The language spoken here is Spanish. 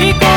y